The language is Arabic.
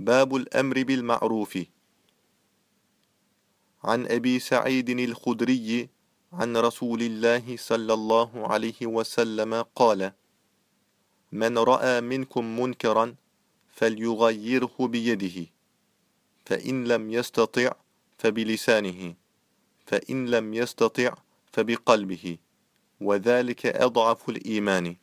باب الأمر بالمعروف. عن أبي سعيد الخدري عن رسول الله صلى الله عليه وسلم قال من رأى منكم منكرا فليغيره بيده فإن لم يستطع فبلسانه فإن لم يستطع فبقلبه وذلك أضعف الإيمان.